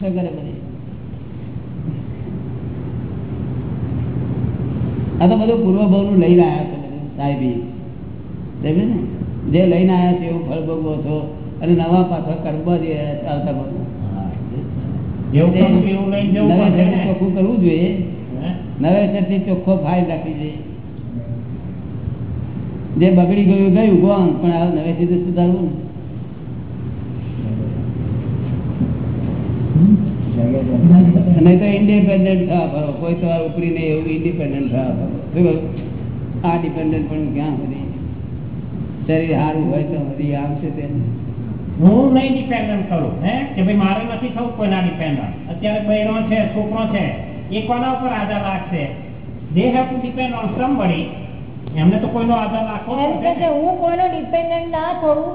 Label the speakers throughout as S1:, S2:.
S1: આ તો બધું પૂર્વ ભાવનું લઈને આવ્યા છો સાહેબી. સમજે ને? જે લઈને આવ્યા છે એવું ફળ ભોગવો છો અને નવા પાછા કર્મ જે આવતા ભોગવો. ચોખ્ખું કરવું જોઈએ.
S2: હે?
S1: નવે ચોખ્ખો ફાઇલ રાખવી જોઈએ. જે બગડી ગયું ગયું ગોંગ. પણ આ નવે સીધું સુધારવું ને. નહીં તો ઇન્ડિપેન્ડન્ટ કોઈ સવાર ઉપરી નહીં એવું ઇન્ડિપેન્ડન્ટ આ ડિપેન્ડન્ટ પણ ક્યાં સુધી? શરીર સારું હોય તો બધી આવશે તે.
S2: હું નહીં ડિપેન્ડન્ટ કરું હે? કે ભાઈ મારે નથી થવું કોઈના ડિપેન્ડન્ટ અત્યારે બહેનો છે છોકરો છે એ કોના ઉપર આધાર રાખશે? They have to depend on somebody એમને તો કોઈનો આધાર રાખવો
S3: એમ કે છે હું કોઈનો ડિપેન્ડન્ટ ના થવું.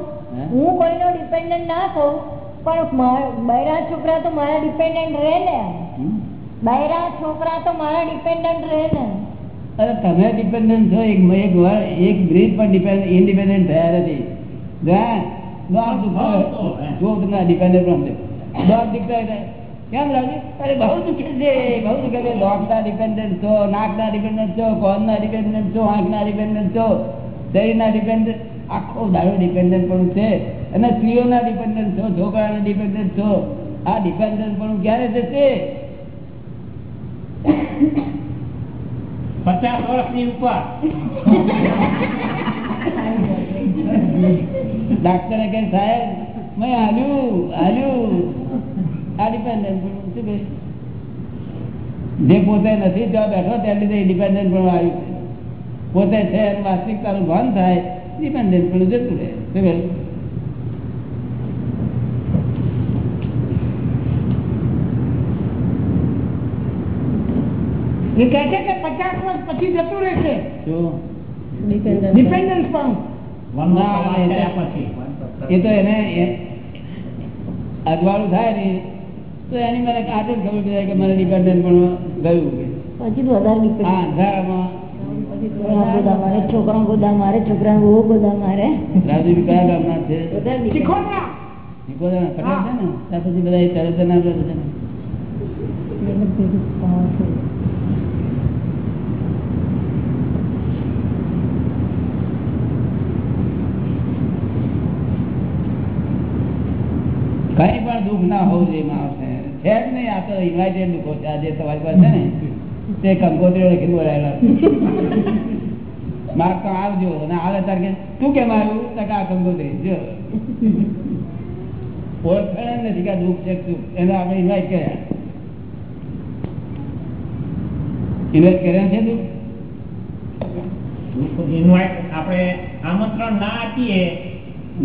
S1: હું?
S3: કોઈનો ડિપેન્ડન્ટ ના થવું. પણ બૈરા છોકરા તો મારા ડિપેન્ડન્ટ રહે ને. બૈરા છોકરા તો મારા ડિપેન્ડન્ટ રહે ને.
S1: અરે તમે ડિપેન્ડન્ટ છો એક એક વાર એક બ્રીજ પર ડિપેન્ડ ઇન્ડિપેન્ડન્ટ થયા નથી. જ્યાં દોડ દુખો જો તમને ડિપેન્ડન્ટ પણ દોડ દીકતા કેમ રાજી? અરે બહુ દુખે છે બહુ દુખે છે. દોડતા ડિપેન્ડન્ટ છો નાકના ડિપેન્ડન્ટ છો કોનના ડિપેન્ડન્ટ છો આંખના ડિપેન્ડન્ટ છો શરીરના ડિપેન્ડન્ટ આખો દાડો ડિપેન્ડન્ટ પણ છે. અને સ્ત્રીઓના ડિપેન્ડન્ટ છો છોકરાના ડિપેન્ડન્ટ છો, આ ડિપેન્ડન્ટ પણ ક્યારે થશે?
S2: પચાસ વર્ષની ઉપર.
S1: ડાક્ટરે કે સાહેબ, મેં હાલ્યું હાલ્યું. આ ડિપેન્ડન્ટ પણ શું કહે? જે પોતે નથી ત્યાં બેઠો ત્યાં લીધે ડિપેન્ડન્ટ પણ આવ્યું પોતે છે વાસ્તવિકતાનું ભાન થાય ડિપેન્ડન્ટ પણ જતું રહે. શું કહે?
S4: એ કહે છે કે પચાસ વર્ષ પછી જતું રહેશે. ડિપેન્ડન્સ પણ
S2: વનનો
S1: ના,
S2: પ્રવાસ
S1: એ તો-
S2: કર્યા પછી.
S1: એ તો એને એ- થાય ને તો એની મને આટલું ખબર પડી કે મને ડિપેન્ડન્ટ પણ ગયું
S3: પછી વધારે
S1: આ
S3: ડિપેન્ડ મારે છોકરા ગોદા મારે છોકરા બહુ ગોદા મારે.
S1: રાજુભાઈ કયા ગામના છે. પટેલ છે ને? ત્યાં પછી બધા તરત ના આપે બધાને.
S3: એને પેલું powerful.
S1: કઈ ના હોવું જોઈએ માણસને છે. જ નહીં આ તો ઇન્વાઇટેડ દુઃખો છે આજે તમારી પાસે ને તે કંકોત્રીઓ લખીને બોલાયેલા માર તો આવજો અને આવે તાર કે તું કેમ આવ્યું? તો આ કંકોત્રી. જો. ઓળખાણ નથી કે દુઃખ છે સુખ. એને આપણે ઇન્વાઇટ કર્યા. ઇન્વાઇટ કર્યા છે દુઃખ?
S2: ઇન્વાઇટ આપણે આમંત્રણ ના આપીએ.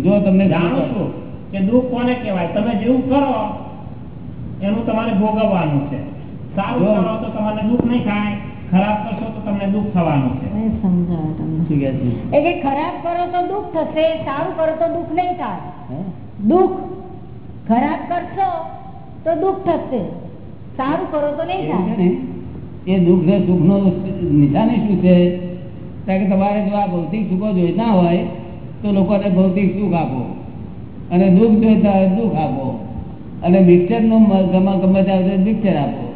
S1: જો તમને
S2: જાણો છું. કે દુઃખ કોને કહેવાય? તમે જેવું કરો એનું તમારે ભોગવવાનું છે. સારું કરો તો તમારે દુઃખ નહીં થાય. ખરાબ કરશો તો તમને દુઃખ થવાનું છે.
S1: છે?
S3: ખરાબ કરો તો દુઃખ થશે સારું કરો તો દુઃખ નહીં થાય. દુઃખ ખરાબ કરશો તો દુઃખ થશે. સારું કરો તો નહીં થાય.
S1: ને? એ દુઃખ ને સુખ નો નિશાની શું છે? કારણ કે તમારે જો આ ભૌતિક સુખો જોઈતા હોય તો લોકોને ભૌતિક સુખ આપો. અને દુઃખ જોઈતા હોય દુઃખ આપો. અને મિક્સરનું ગમા ગમે ત્યાં મિક્સર આપો.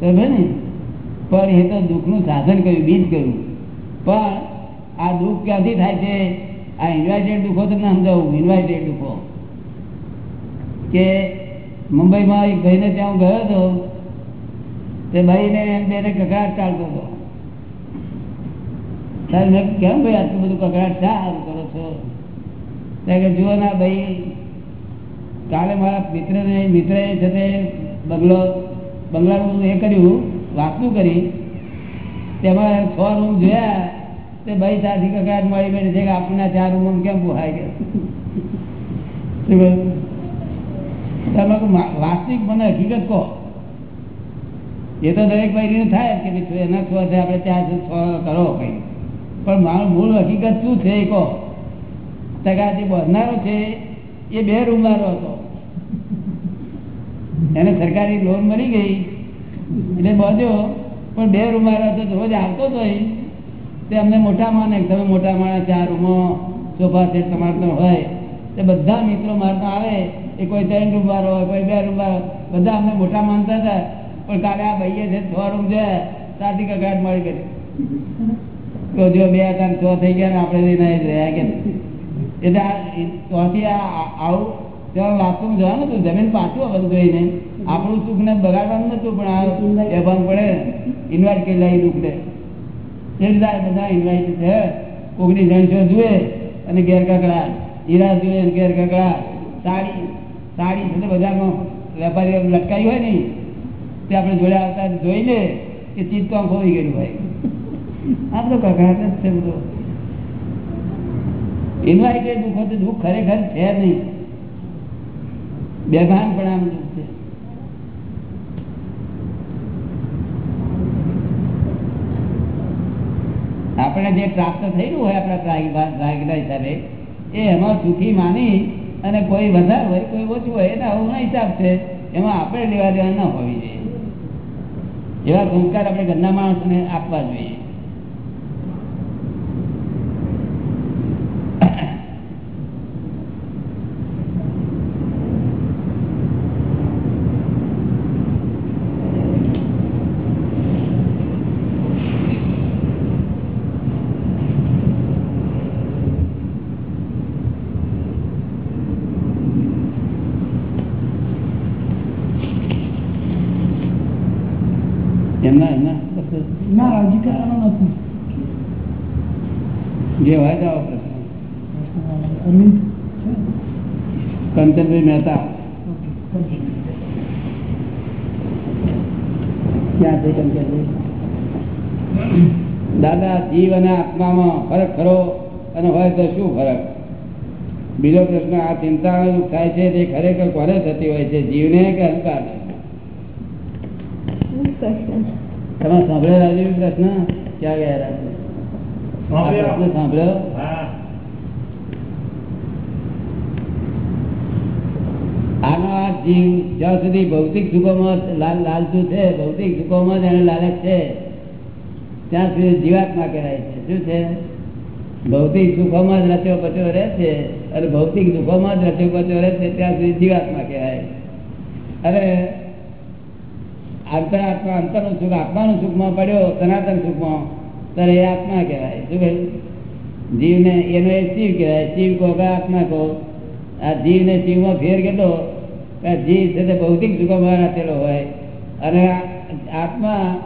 S1: તો ને? પણ એ તો દુઃખનું સાધન કર્યું, બીજ કર્યું. પણ આ દુઃખ ક્યાંથી થાય છે? આ ઇન્વાઇટેડ દુઃખો તો ના સમજાવું ઇન્વાઇટેડ દુઃખો. કે મુંબઈમાં એક ભાઈને ત્યાં ગયો હતો, તે ભાઈને બેને કકડાટ ચાલતો હતો. સાહેબ કેમ ભાઈ આટલું બધું કકડાટ શા હારું કરો છો? કે જુઓ ના ભાઈ, કાલે મારા મિત્રને, મિત્રએ છે તે બંગલો, બંગલાનું એ કર્યું વાસ્તુ કરી. તેમાં છ રૂમ જોયા, તે ભાઈ સાથી કકડાટ મળી બેઠી છે કે આપણને ચાર રૂમ કેમ પુહાય ગયા તમે વાસ્તવિક મને હકીકત કહો. એ તો દરેક ભાઈને થાય કે ભાઈ એના છ છે, આપણે ત્યાં છ કરો કઈ. પણ મારું મૂળ હકીકત શું છે એ કહો. છે, એ બે રૂમવાળો હતો. એને સરકારી લોન મળી ગઈ, એટલે બાંધ્યો પણ બે રૂમવાળો હતો રોજ આવતો હતો તે અમને મોટા માને તમે મોટા માણસ ચાર રૂમો સોફા સેટ તમારો હોય. તે બધા મિત્રો મારતા આવે, એ કોઈ ત્રણ રૂમ વાળો હોય, કોઈ બે રૂમ વાળો બધા અમને મોટા માનતા હતા. પણ કાલે આ ભાઈએ છે છ રૂમ છે, સાથી કગાટ મળી ગઈ તો જો બે ત્રણ છ થઈ ગયા ને આપણે નહીં રહ્યા કે એટલે ત્યાંથી આવું ત્યાં જવાનું હતું જમીન પાછું બધું જોઈને. આપણું સુખ ને બગાડવાનું નતું, પણ આ બેભાન પડે ઇન્વાઇટ કરી લાવી દુઃખ ને રીતે બધા ઇન્વાઇટ છે. કોકની જણસો જુએ અને ગેરકકડા હીરા જુએ અને ગેરકકડા સાડી સાડી છે તો બજારમાં. વેપારીઓ લટકાઈ હોય ને તે આપણે જોડે આવતા જોઈને કે ચીજ તો આમ ખોઈ ગયેલું હોય. આ બધો કકડાટ જ છે બધો. ઇન્વાઇટેડ દુઃખ હતું. દુઃખ ખરેખર છે નહીં. બેભાન પણ આમ દુઃખ છે. આપણે જે પ્રાપ્ત થયેલું હોય આપણા પ્રાગના હિસાબે, એ એમાં સુખી માની અને કોઈ વધારે હોય, કોઈ ઓછું હોય, એના આવું હિસાબ છે. એમાં આપણે લેવા દેવા ન હોવી જોઈએ. એવા સંસ્કાર આપણે ઘરના માણસને આપવા જોઈએ એમના એમના બસ
S4: ના રાજી કરવાનો નથી.
S1: જે હોય તો પ્રશ્ન. કંચનભાઈ મહેતા.
S4: ઓકે.
S1: ક્યાં છે કંચનભાઈ? દાદા જીવ અને આત્મામાં ફરક ખરો અને હોય તો શું ફરક? બીજો પ્રશ્ન આ ચિંતા થાય છે તે ખરેખર કોને થતી હોય છે? જીવને કે અહંકારને? તમે સાંભળ્યો રાજુ પ્રશ્ન ક્યાં ગયા રાજુ સાંભળ્યો. આનો આ જીવ જ્યાં સુધી ભૌતિક સુખોમાં લાલ લાલતું છે ભૌતિક સુખોમાં જ એને લાલચ છે ત્યાં સુધી જીવાત્મા કહેવાય છે. શું છે? ભૌતિક સુખોમાં જ રચ્યો પચ્યો રહે છે અને ભૌતિક દુઃખોમાં જ રચ્યો પચ્યો રહે છે ત્યાં સુધી જીવાત્મા કહેવાય અને અંતરાત્મા અંતરનું સુખ, આત્માનું સુખમાં પડ્યો, સનાતન સુખમાં, ત્યારે એ આત્મા કહેવાય. શું કહ્યું જીવને, એનો એ શિવ કહેવાય. શિવ કહો કે આત્મા કહો. આ જીવ ને શિવમાં ફેર કેટલો? જીવ છે તે ભૌતિક સુખમાં રાખેલો હોય. અને આત્મા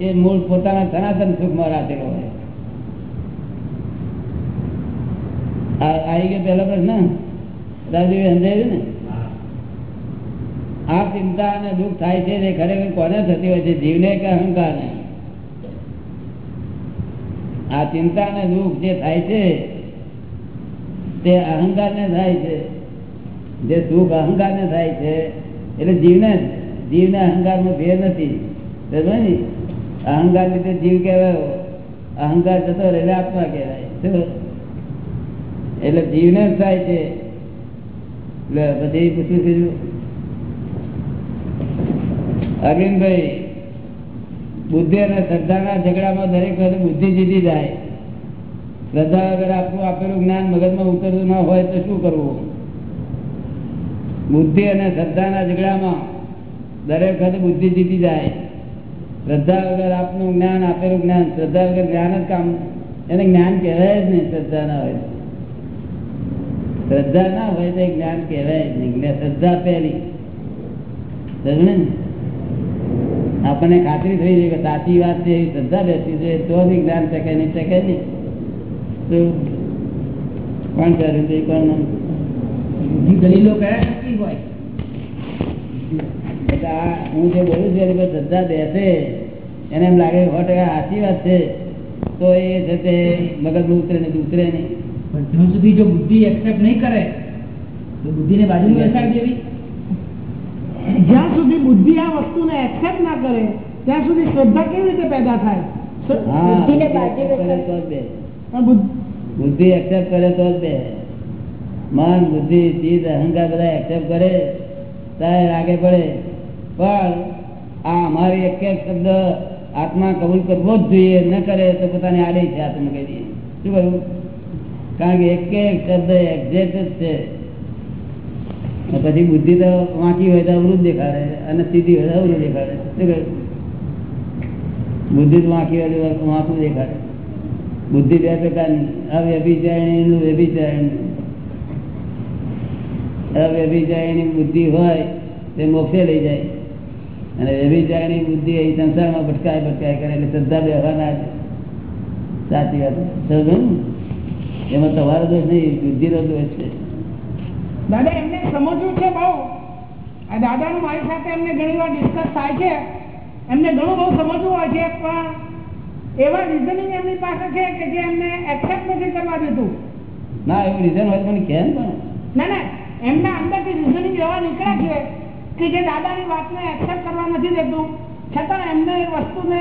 S1: એ મૂળ પોતાના સનાતન સુખમાં રાખેલો હોય. આવી ગયો પહેલો પ્રશ્ન? રાજુ સમજાયું ને? આ ચિંતા અને દુઃખ થાય છે તે ખરેખર કોને થતી હોય છે? જીવને કે અહંકારને? આ ચિંતા અને દુઃખ જે થાય છે, તે અહંકાર ને થાય છે. જે દુઃખ અહંકાર ને થાય છે, એટલે જીવને. જીવને નો ભેર નથી? અહંકાર લીધે જીવ કહેવાયો. અહંકાર જતો રહેલા આત્મા કહેવાય. એટલે જીવને જ થાય છે. એટલે પછી પૂછ્યું અરવિંદભાઈ, બુદ્ધિ અને શ્રદ્ધાના ઝઘડામાં દરેક વખતે બુદ્ધિ જીતી જાય. શ્રદ્ધા વગર આપણું આપેલું જ્ઞાન મગજમાં ઉતરતું ન હોય તો શું કરવું? બુદ્ધિ અને શ્રદ્ધાના ઝઘડામાં દરેક વખતે બુદ્ધિ જીતી જાય. શ્રદ્ધા વગર આપનું જ્ઞાન, આપેલું જ્ઞાન, શ્રદ્ધા વગર જ્ઞાન જ કામ, એને જ્ઞાન કહેવાય જ નહીં, શ્રદ્ધા ના હોય શ્રદ્ધા ના હોય તો જ્ઞાન કહેવાય જ નહીં શ્રદ્ધા પહેલી. સમજ્યો ને? આપણને ખાતરી થઈ ગઈ કે સાચી વાત છે, એવી શ્રદ્ધા બેસી છે તો બી જ્ઞાન શકે નહીં શકે નહીં. તો કોણ કર્યું છે, કોણ
S4: દલીલો કયા નક્કી હોય.
S1: આ હું જે બોલું છું, એની પર શ્રદ્ધા બેસે. એને એમ લાગે સો ટકા સાચી વાત છે, તો એ છે તે મગજમાં ઉતરે ને ઉતરે નહીં.
S4: પણ જ્યાં સુધી જો બુદ્ધિ એક્સેપ્ટ નહીં કરે, તો બુદ્ધિને બાજુમાં બેસાડી દેવી.
S5: જ્યાં સુધી બુદ્ધિ આ વસ્તુને એક્સેપ્ટ ના કરે ત્યાં સુધી શ્રદ્ધા કેવી રીતે પેદા થાય? બુદ્ધિ
S1: એક્સેપ્ટ કરે તો જ બે. મન બુદ્ધિ ચીજ અહંકાર બધા એક્સેપ્ટ કરે ત્યારે રાગે પડે. પણ આ અમારી એક એક શબ્દ આત્મા કબૂલ કરવો જ જોઈએ ન કરે તો પોતાની આડે છે આત્મા કહી દઈએ શું કહ્યું? કારણ કે એક એક શબ્દ એક્ઝેક્ટ જ છે. પછી બુદ્ધિ તો વાંકી હોય તો અવરું દેખાડે અને સીધી હોય તો અવરું દેખાડે શું કહે બુદ્ધિ વાંકી હોય તો વાંકું દેખાડે બુદ્ધિ બે પ્રકારની અવ્યભિચારણી નું વ્યભિચારણી. અવ્યભિચારણી બુદ્ધિ હોય તે મોક્ષે લઈ જાય અને વ્યભિચારણી બુદ્ધિ એ સંસારમાં ભટકાય ભટકાય કરે એટલે શ્રદ્ધા વ્યવહારના સાચી વાત સમજો? એમાં તમારો દોષ નહીં, બુદ્ધિનો દોષ છે.
S5: દાદા સમજવું છે બહુ? આ દાદાનું મારી સાથે એમને ઘણી વાર ડિસ્કસ થાય છે. એમને ઘણું બહુ સમજવું હોય છે પણ એવા રીઝનિંગ એમની પાસે છે કે જે એમને એક્સેપ્ટ નથી કરવા દેતું.
S1: ના એવું રીઝન હોય પણ.
S5: ના ના એમના અંદરથી રીઝનિંગ એવા નીકળે છે કે જે દાદાની વાતને એક્સેપ્ટ કરવા નથી દેતું. છતાં એમને એ વસ્તુને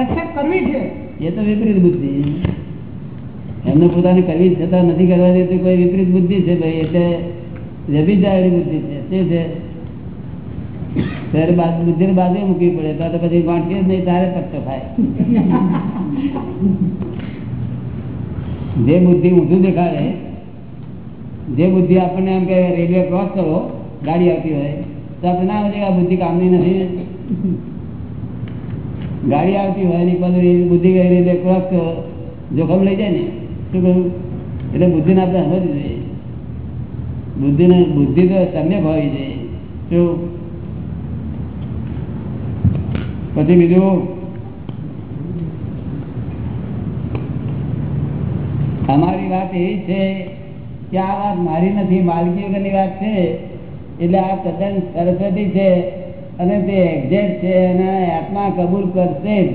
S5: એક્સેપ્ટ કરવી છે.
S1: એ તો વિપરીત બુદ્ધિ. એમને પોતાને કરવી છતાં નથી કરવા દેતી કોઈ વિપરીત બુદ્ધિ છે ભાઈ? એટલે વ્યભિચારી બુદ્ધિ છે. શું છે? ત્યારે બાજુ બુદ્ધિને બાજુ મૂકવી પડે, તો પછી વાંચી જ નહીં, તારે પટ્ટો થાય જે બુદ્ધિ ઊંધું દેખાડે, જે બુદ્ધિ આપણને એમ કે રેલવે ક્રોસ કરો, ગાડી આવતી હોય, તો આપણે ના હોય બુદ્ધિ કામની નથી ગાડી આવતી હોયની પાસે બુદ્ધિ કઈ રીતે ક્રોસ કરો, જોખમ લઈ જાય ને. શું કહ્યું? એટલે બુદ્ધિને આપણે સમજવી જોઈએ. બુદ્ધિને બુદ્ધિ તો સમ્યક હોવી જોઈએ શું પછી બીજું? અમારી વાત એવી છે કે આ વાત મારી નથી માલકી વાત છે. એટલે આ તદ્દન સરસ્વતી છે અને તે એક્ઝેક્ટ છે અને આત્મા કબૂલ કરશે જ.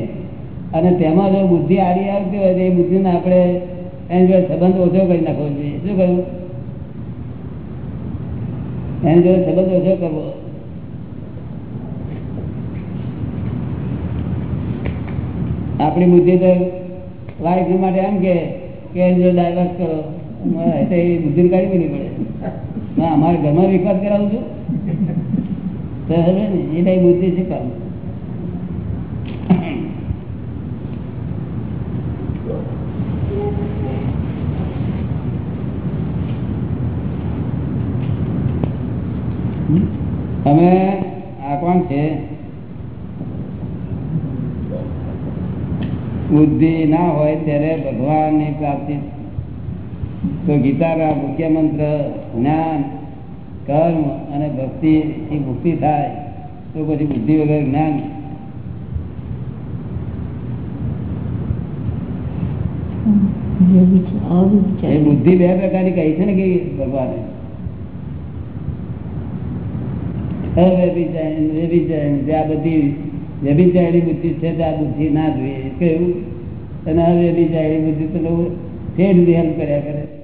S1: અને તેમાં જો બુદ્ધિ આડી આવતી હોય તો એ બુદ્ધિને આપણે એની જોડે સંબંધ ઓછો કરી નાખવો જોઈએ. શું કહ્યું? એની જોડે સંબંધ ઓછો કરવો આપણી બુદ્ધિ તો વાઈફ માટે એમ કે જો જોડે ડાયવર્સ કરો. એ બુદ્ધિ કાઢી પડવી પડે. ના અમારે ઘરમાં વિકાસ કરાવું છું. તો ને એ બુદ્ધિ છે કામ. અમે આ કોણ છે? બુદ્ધિ ના હોય ત્યારે ભગવાનની પ્રાપ્તિ. તો ગીતાના મુખ્ય મંત્ર જ્ઞાન કર્મ અને ભક્તિ થી મુક્તિ થાય તો પછી બુદ્ધિ વગર જ્ઞાન. બુદ્ધિ બે પ્રકારની કહી છે ને કે ભગવાને. અવ્યભિચારી વ્યભિચારી જે આ બધી વ્યભિચારી બુદ્ધિ છે તે બુદ્ધિ ના જોઈએ. કેવું? અને અવ્યભિચારી બુદ્ધિ તો હેલ્પ કર્યા કરે.